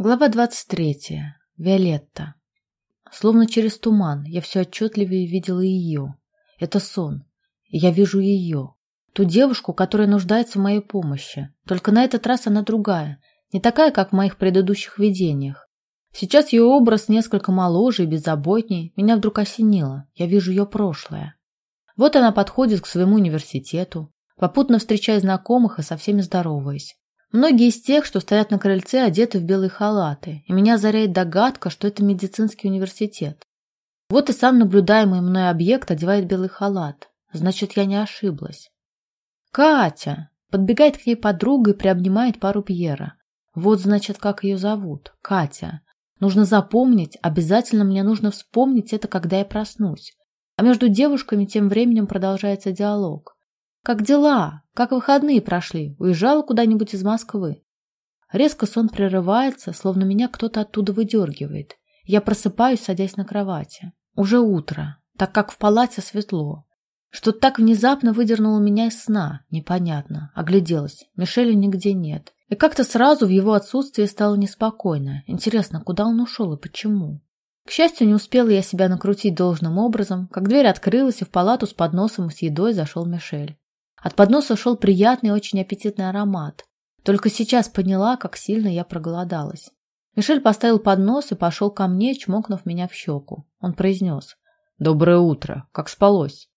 Глава 23. Виолетта. Словно через туман я все отчетливее видела ее. Это сон. Я вижу ее. Ту девушку, которая нуждается в моей помощи. Только на этот раз она другая. Не такая, как в моих предыдущих видениях. Сейчас ее образ несколько моложе и беззаботней. Меня вдруг осенило. Я вижу ее прошлое. Вот она подходит к своему университету, попутно встречая знакомых и со всеми здороваясь. Многие из тех, что стоят на крыльце, одеты в белые халаты, и меня озаряет догадка, что это медицинский университет. Вот и сам наблюдаемый мной объект одевает белый халат. Значит, я не ошиблась. «Катя!» Подбегает к ней подруга и приобнимает пару Пьера. Вот, значит, как ее зовут. Катя. Нужно запомнить, обязательно мне нужно вспомнить это, когда я проснусь. А между девушками тем временем продолжается диалог. «Как дела? Как выходные прошли? Уезжала куда-нибудь из Москвы?» Резко сон прерывается, словно меня кто-то оттуда выдергивает. Я просыпаюсь, садясь на кровати. Уже утро, так как в палате светло. Что-то так внезапно выдернуло меня из сна. Непонятно. Огляделась. Мишеля нигде нет. И как-то сразу в его отсутствии стало неспокойно. Интересно, куда он ушел и почему? К счастью, не успела я себя накрутить должным образом, как дверь открылась, и в палату с подносом и с едой зашел Мишель. От подноса шел приятный, очень аппетитный аромат. Только сейчас поняла, как сильно я проголодалась. Мишель поставил поднос и пошел ко мне, чмокнув меня в щеку. Он произнес «Доброе утро! Как спалось?»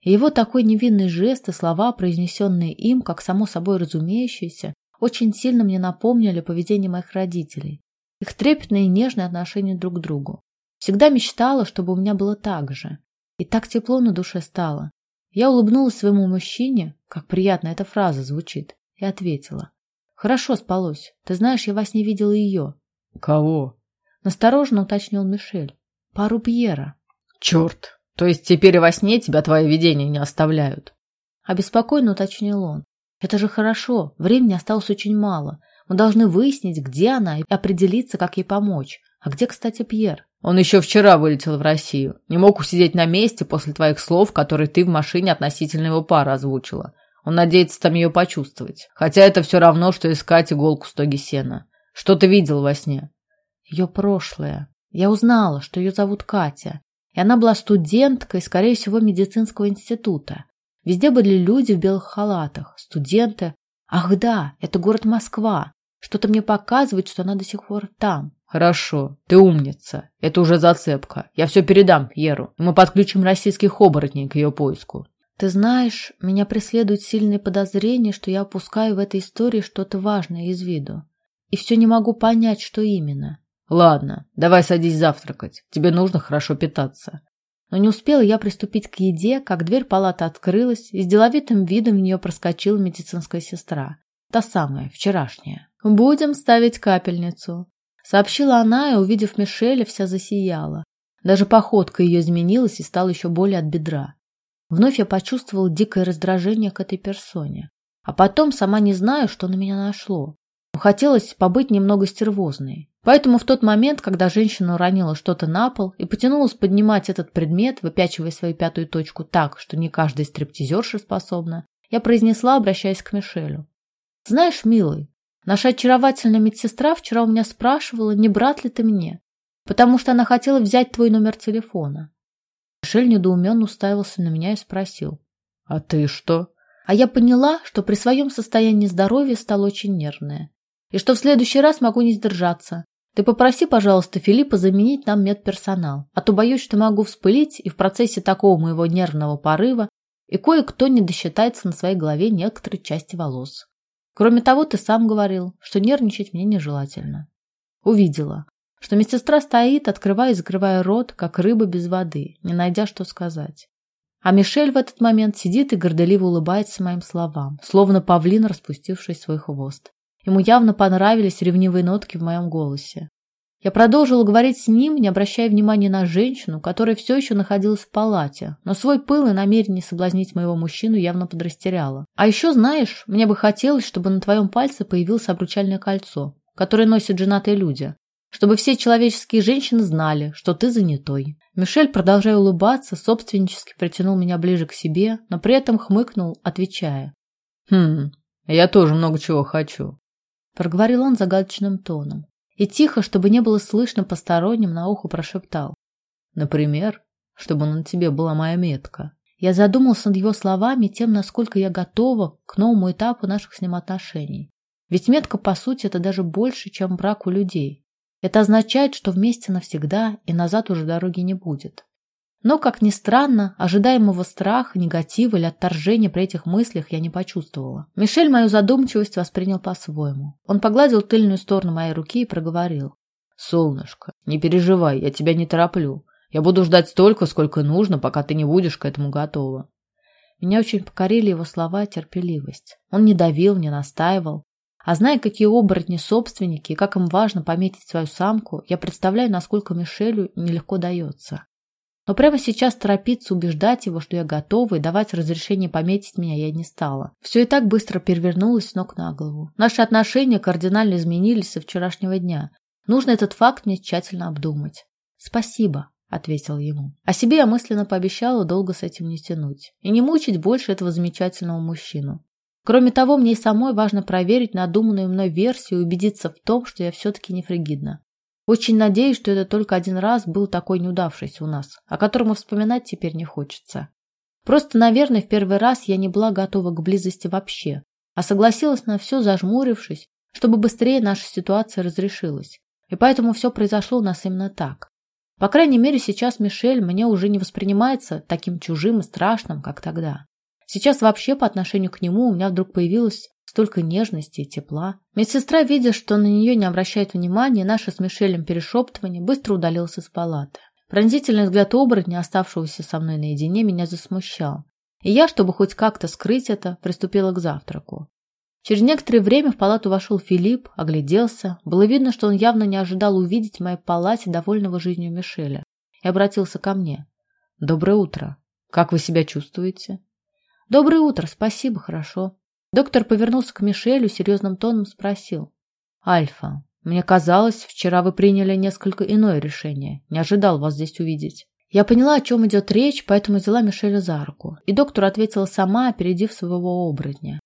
И его такой невинный жест и слова, произнесенные им, как само собой разумеющиеся, очень сильно мне напомнили поведение моих родителей, их трепетное и нежное отношение друг к другу. Всегда мечтала, чтобы у меня было так же. И так тепло на душе стало. Я улыбнулась своему мужчине, как приятно эта фраза звучит, и ответила. «Хорошо спалось. Ты знаешь, я во сне видела ее». «Кого?» Настороженно уточнил Мишель. «Пару Пьера». «Черт! То есть теперь и во сне тебя твои видения не оставляют?» Обеспокоенно уточнил он. «Это же хорошо. Времени осталось очень мало. Мы должны выяснить, где она, и определиться, как ей помочь. А где, кстати, Пьер?» Он еще вчера вылетел в Россию. Не мог усидеть на месте после твоих слов, которые ты в машине относительно его пары озвучила. Он надеется там ее почувствовать. Хотя это все равно, что искать иголку в стоге сена. Что ты видел во сне? Ее прошлое. Я узнала, что ее зовут Катя. И она была студенткой, скорее всего, медицинского института. Везде были люди в белых халатах, студенты. Ах да, это город Москва. Что-то мне показывает, что она до сих пор там. Хорошо, ты умница. Это уже зацепка. Я все передам Пьеру, и мы подключим российских оборотней к ее поиску. Ты знаешь, меня преследует сильное подозрение, что я опускаю в этой истории что-то важное из виду. И все не могу понять, что именно. Ладно, давай садись завтракать. Тебе нужно хорошо питаться. Но не успела я приступить к еде, как дверь палаты открылась, и с деловитым видом в нее проскочила медицинская сестра. Та самая, вчерашняя. «Будем ставить капельницу», Сообщила она, и, увидев Мишеля, вся засияла. Даже походка ее изменилась и стала еще более от бедра. Вновь я почувствовала дикое раздражение к этой персоне. А потом сама не знаю, что на меня нашло. Но хотелось побыть немного стервозной. Поэтому в тот момент, когда женщина уронила что-то на пол и потянулась поднимать этот предмет, выпячивая свою пятую точку так, что не каждая стриптизерша способна, я произнесла, обращаясь к Мишелю. «Знаешь, милый, Наша очаровательная медсестра вчера у меня спрашивала, не брат ли ты мне, потому что она хотела взять твой номер телефона. Мишель недоуменно уставился на меня и спросил. «А ты что?» А я поняла, что при своем состоянии здоровья стала очень нервная. И что в следующий раз могу не сдержаться. Ты попроси, пожалуйста, Филиппа заменить нам медперсонал, а то боюсь, что могу вспылить и в процессе такого моего нервного порыва и кое-кто не досчитается на своей голове некоторой части волос. Кроме того, ты сам говорил, что нервничать мне нежелательно. Увидела, что медсестра стоит, открывая и закрывая рот, как рыба без воды, не найдя, что сказать. А Мишель в этот момент сидит и горделиво улыбается моим словам, словно павлин, распустивший свой хвост. Ему явно понравились ревнивые нотки в моем голосе. Я продолжила говорить с ним, не обращая внимания на женщину, которая все еще находилась в палате, но свой пыл и намерение соблазнить моего мужчину явно подрастеряла. А еще, знаешь, мне бы хотелось, чтобы на твоем пальце появилось обручальное кольцо, которое носят женатые люди, чтобы все человеческие женщины знали, что ты занятой. Мишель, продолжая улыбаться, собственнически притянул меня ближе к себе, но при этом хмыкнул, отвечая. «Хм, я тоже много чего хочу», — проговорил он загадочным тоном. И тихо, чтобы не было слышно посторонним, на ухо прошептал. Например, чтобы на тебе была моя метка. Я задумался над его словами тем, насколько я готова к новому этапу наших с ним отношений. Ведь метка, по сути, это даже больше, чем брак у людей. Это означает, что вместе навсегда и назад уже дороги не будет. Но, как ни странно, ожидаемого страха, негатива или отторжения при этих мыслях я не почувствовала. Мишель мою задумчивость воспринял по-своему. Он погладил тыльную сторону моей руки и проговорил. «Солнышко, не переживай, я тебя не тороплю. Я буду ждать столько, сколько нужно, пока ты не будешь к этому готова». Меня очень покорили его слова и терпеливость. Он не давил, не настаивал. А зная, какие оборотни собственники и как им важно пометить свою самку, я представляю, насколько Мишелю нелегко дается. Но прямо сейчас торопиться убеждать его, что я готова, и давать разрешение пометить меня я не стала. Все и так быстро перевернулось с ног на голову. Наши отношения кардинально изменились со вчерашнего дня. Нужно этот факт мне тщательно обдумать. «Спасибо», — ответил ему. А себе я мысленно пообещала долго с этим не тянуть и не мучить больше этого замечательного мужчину. Кроме того, мне и самой важно проверить надуманную мной версию и убедиться в том, что я все-таки не фригидна. Очень надеюсь, что это только один раз был такой неудавшийся у нас, о котором вспоминать теперь не хочется. Просто, наверное, в первый раз я не была готова к близости вообще, а согласилась на все, зажмурившись, чтобы быстрее наша ситуация разрешилась. И поэтому все произошло у нас именно так. По крайней мере, сейчас Мишель мне уже не воспринимается таким чужим и страшным, как тогда. Сейчас вообще по отношению к нему у меня вдруг появилось столько нежности и тепла. Медсестра, видя, что на нее не обращает внимания, наше с Мишелем перешептывание, быстро удалился с палаты. Пронзительный взгляд оборотня, оставшегося со мной наедине, меня засмущал. И я, чтобы хоть как-то скрыть это, приступила к завтраку. Через некоторое время в палату вошел Филипп, огляделся. Было видно, что он явно не ожидал увидеть в моей палате довольного жизнью Мишеля. И обратился ко мне. «Доброе утро. Как вы себя чувствуете?» «Доброе утро. Спасибо, хорошо. Доктор повернулся к Мишелю, серьезным тоном спросил. «Альфа, мне казалось, вчера вы приняли несколько иное решение. Не ожидал вас здесь увидеть». Я поняла, о чем идет речь, поэтому взяла Мишеля за руку. И доктор ответила сама, опередив своего оборотня.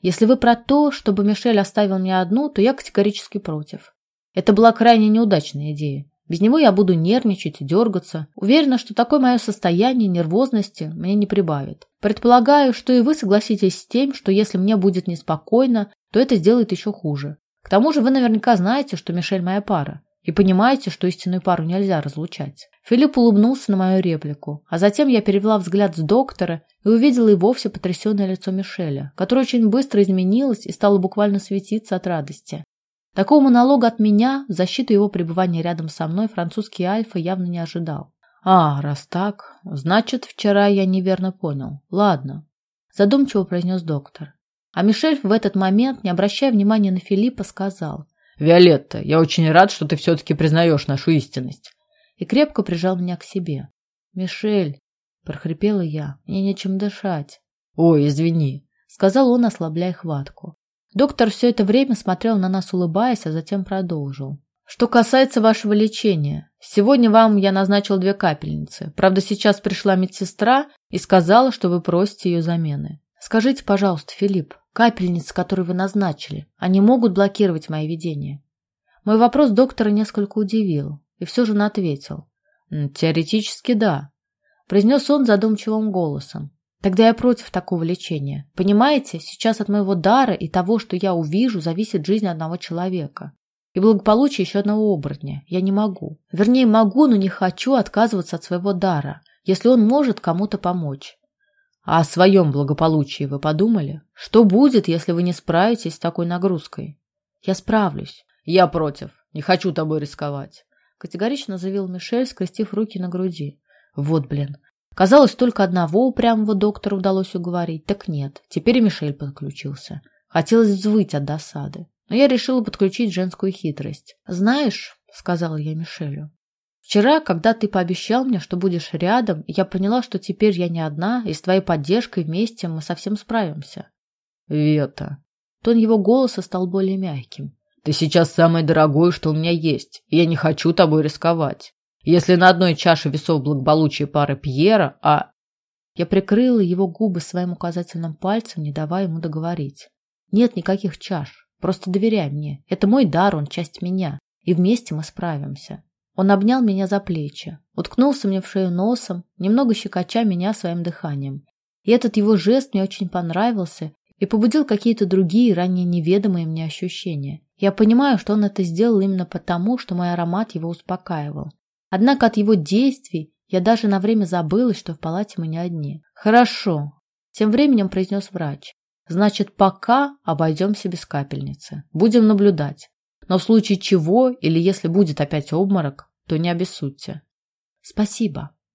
«Если вы про то, чтобы Мишель оставил меня одну, то я категорически против. Это была крайне неудачная идея. Без него я буду нервничать и дергаться. Уверена, что такое мое состояние нервозности мне не прибавит. Предполагаю, что и вы согласитесь с тем, что если мне будет неспокойно, то это сделает еще хуже. К тому же вы наверняка знаете, что Мишель моя пара, и понимаете, что истинную пару нельзя разлучать. Филипп улыбнулся на мою реплику, а затем я перевела взгляд с доктора и увидела и вовсе потрясенное лицо Мишеля, которое очень быстро изменилось и стало буквально светиться от радости. Такого монолога от меня в защиту его пребывания рядом со мной французский Альфа явно не ожидал. А, раз так, значит, вчера я неверно понял. Ладно, задумчиво произнес доктор. А Мишель в этот момент, не обращая внимания на Филиппа, сказал. «Виолетта, я очень рад, что ты все-таки признаешь нашу истинность». И крепко прижал меня к себе. «Мишель», — прохрипела я, — «мне нечем дышать». «Ой, извини», — сказал он, ослабляя хватку. Доктор все это время смотрел на нас, улыбаясь, а затем продолжил. Что касается вашего лечения, сегодня вам я назначил две капельницы. Правда, сейчас пришла медсестра и сказала, что вы просите ее замены. Скажите, пожалуйста, Филипп, капельницы, которые вы назначили, они могут блокировать мои видения? Мой вопрос доктора несколько удивил, и все же он ответил. Теоретически да, произнес он задумчивым голосом. Тогда я против такого лечения. Понимаете, сейчас от моего дара и того, что я увижу, зависит жизнь одного человека. И благополучие еще одного оборотня. Я не могу. Вернее, могу, но не хочу отказываться от своего дара, если он может кому-то помочь. А о своем благополучии вы подумали? Что будет, если вы не справитесь с такой нагрузкой? Я справлюсь. Я против. Не хочу тобой рисковать. Категорично заявил Мишель, скрестив руки на груди. Вот, блин, Казалось, только одного упрямого доктора удалось уговорить. Так нет, теперь Мишель подключился. Хотелось взвыть от досады. Но я решила подключить женскую хитрость. «Знаешь», — сказала я Мишелю, «вчера, когда ты пообещал мне, что будешь рядом, я поняла, что теперь я не одна, и с твоей поддержкой вместе мы совсем справимся». «Вета». Тон его голоса стал более мягким. «Ты сейчас самое дорогое, что у меня есть, и я не хочу тобой рисковать. Если на одной чаше весов благополучие пары Пьера, а... Я прикрыла его губы своим указательным пальцем, не давая ему договорить. Нет никаких чаш. Просто доверяй мне. Это мой дар, он часть меня. и вместе мы справимся. Он обнял меня за плечи, уткнулся мне в шею носом, немного щекоча меня своим дыханием. И этот его жест мне очень понравился и побудил какие-то другие, ранее неведомые мне ощущения. Я понимаю, что он это сделал именно потому, что мой аромат его успокаивал. Однако от его действий я даже на время забылась, что в палате мы не одни. «Хорошо», — тем временем произнес врач. «Значит, пока обойдемся без капельницы. Будем наблюдать. Но в случае чего, или если будет опять обморок, то не обессудьте». «Спасибо»,